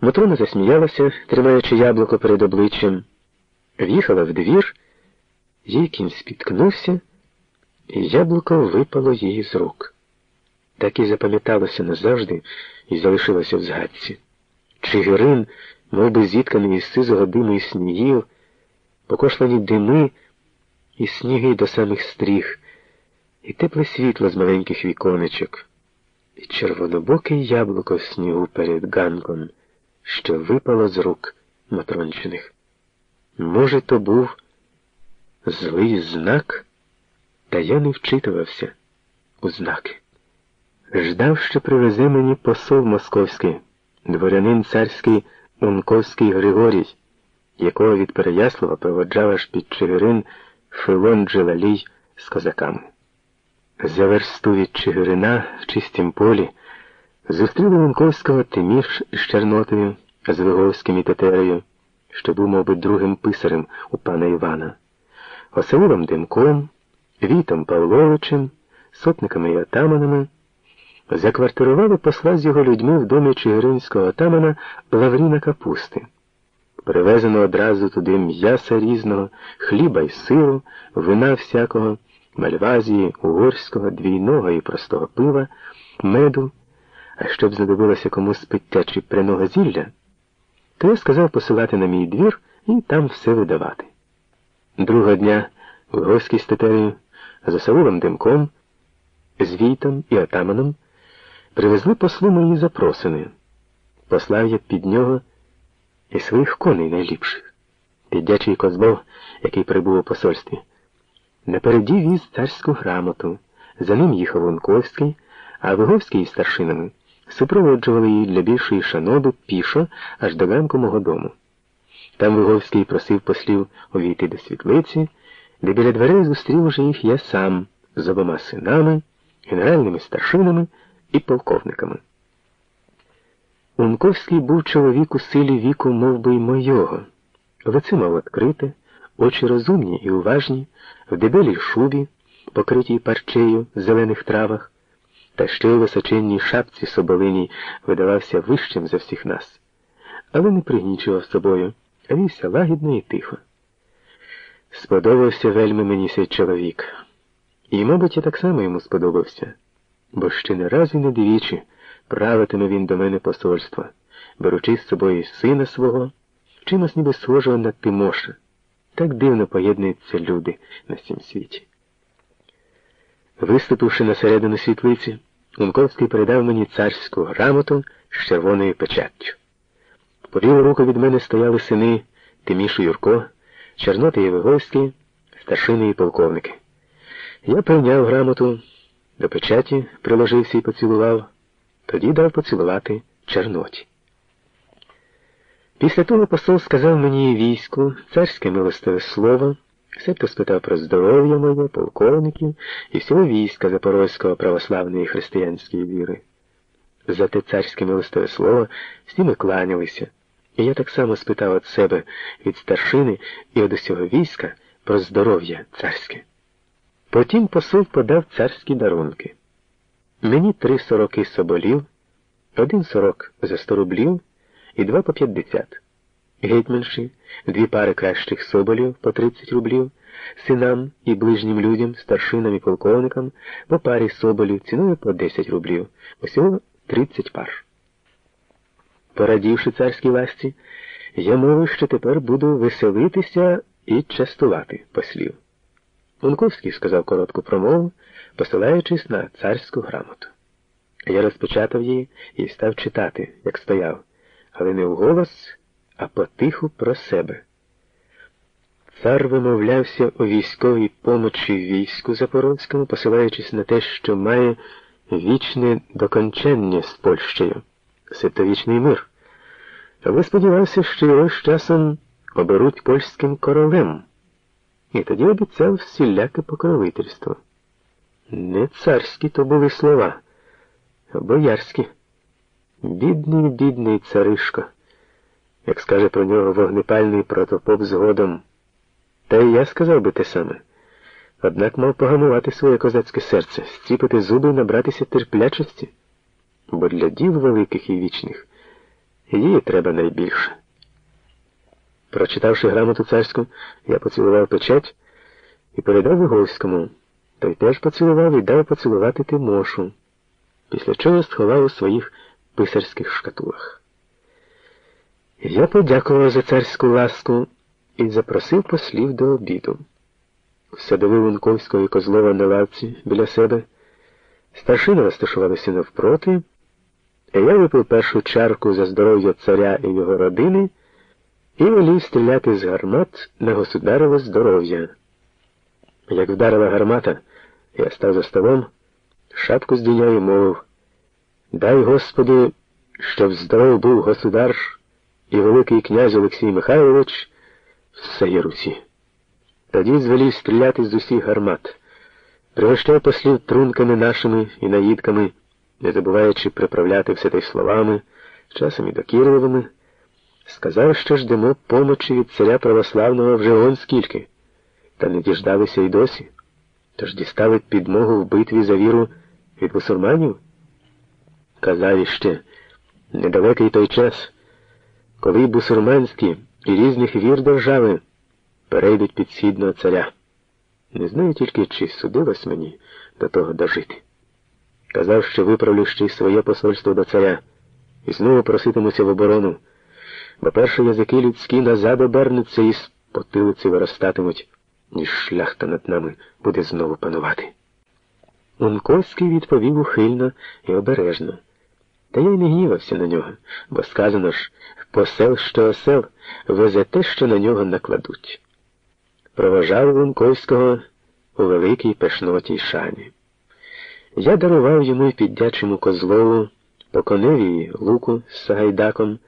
Матрона засміялася, тримаючи яблуко перед обличчям, в'їхала в двір, їй кінь спіткнувся, і яблуко випало їй з рук. Так і запам'яталося назавжди і залишилося в згадці. Чигирин, мов би зітканий із сизого диму і снігів, покошлені дими і сніги до самих стріх, і тепле світло з маленьких віконечок, і червонобоке яблуко снігу перед ганком що випало з рук Матрончиних. Може, то був злий знак, та я не вчитувався у знаки. Ждав, що привезе мені посол московський, дворянин царський Унковський Григорій, якого від Переяслава проводжав аж під Чигирин Филон Джелалій з козаками. За версту від Чигирина в чистім полі. Зустріли Лунковського Тиміш з Чорнотою, з Виговським і Тетерею, що був, мабуть, другим писарем у пана Івана, Осавулом Димком, Вітом Павловичем, сотниками і отаманами, заквартирували посла з його людьми в домі Чигиринського отамана Лавріна Капусти. Привезено одразу туди м'яса різного, хліба й сиру, вина всякого, мальвазії, угорського, двійного і простого пива, меду. А щоб знадобилося комусь пиття чи пряного зілля, то я сказав посилати на мій двір і там все видавати. Другого дня в Гоській стетерію за Саулом Димком, з Війтом і Атаманом привезли послу мої запросини. Послав я під нього і своїх коней найліпших, піддячий козбов, який прибув у посольстві. Напереді віз царську грамоту, за ним їхав Лунковський, а Виговський із старшинами супроводжували її для більшої шаноби пішо аж до ганку мого дому. Там Виговський просив послів увійти до світлиці, де біля дверей зустрів уже їх я сам з обома синами, генеральними старшинами і полковниками. Унковський був чоловік у силі віку мов би, й мойого. Лице мав відкрите, очі розумні і уважні, в дебелій шубі, покритій парчею зелених травах та ще й височенній шапці соболиній видавався вищим за всіх нас, але не пригнічував собою, а вівся лагідно і тихо. Сподобався вельми мені цей чоловік, і, мабуть, я так само йому сподобався, бо ще не раз і не двічі правитиме він до мене посольство, беручи з собою сина свого, чимось ніби схожого на Тимоша. Так дивно поєднуються люди на цім світі. Виступивши на середину світлиці, Лунковський передав мені царську грамоту з червоною печаттю. По ліву руку від мене стояли сини Тимішу Юрко, Чорноти і Виговський, старшини і полковники. Я прийняв грамоту, до печаті приложився і поцілував, тоді дав поцілувати Чорноті. Після того посол сказав мені війську, царське милостиве слово. Себто спитав про здоров'я моє, полковників і всього війська Запорозького православної християнської віри. За те царське милостиве слово всі ми кланялися, і я так само спитав від себе від старшини і від усього війська про здоров'я царське. Потім посол подав царські дарунки. Мені три сороки соболів, один сорок за сто рублів і два по п'ятдесят гетьманші, дві пари кращих соболів по 30 рублів, синам і ближнім людям, старшинам і полковникам по парі соболів ціною по 10 рублів, усього 30 пар. Порадівши царській ласті, я мовив, що тепер буду веселитися і частувати послів. Унковський сказав коротку промову, посилаючись на царську грамоту. Я розпечатав її і став читати, як стояв, але не вголос, а потиху про себе. Цар вимовлявся у військовій помочі війську Запорозькому, посилаючись на те, що має вічне докончання з Польщею, себто мир. Але сподівався, що його з часом оберуть польським королем, і тоді обіцяв всіляке покровительство. Не царські то були слова, а боярські. Бідний, бідний царишко як скаже про нього вогнепальний протопоп згодом. Та й я сказав би те саме. Однак мав погамувати своє козацьке серце, зціпити зуби і набратися терплячості, бо для діл великих і вічних Її треба найбільше. Прочитавши грамоту царську, я поцілував печать і передав Виговському. Той теж поцілував і дав поцілувати Тимошу, після чого сховав у своїх писарських шкатулах. Я подякував за царську ласку і запросив послів до обіду. Садовив Унковського і Козлова на лавці біля себе. Старшини розташувалися навпроти, а я випив першу чарку за здоров'я царя і його родини і волів стріляти з гармат на государеве здоров'я. Як вдарила гармата, я став за столом, шапку здійняв і мовив Дай, Господи, щоб здоров був государ і Великий князь Олексій Михайлович всеє Русі. Тоді звелів стріляти з усіх гармат, пригощав послів трунками нашими і наїдками, не забуваючи приправляти все те словами, часом і докірливими, сказав, що ждемо помочі від царя православного вже он скільки, та не діждалися й досі. Тож дістали підмогу в битві за віру від мусульманів? Казав іще, недалекий той час, коли бусурманські і різних вір держави перейдуть під східного царя. Не знаю тільки, чи судилось мені до того дожити. Казав, що виправлю ще й своє посольство до царя і знову проситимуся в оборону, бо перші язики людські назад обернуться і з потилиці виростатимуть, ніж шляхта над нами буде знову панувати. Унковський відповів ухильно і обережно. Та я й не гнівався на нього, бо сказано ж, посел, що осел, везе те, що на нього накладуть. Проважав Лунковського у великій пешнотій шані. Я дарував йому й піддячому козлову, по коневі луку з Сагайдаком.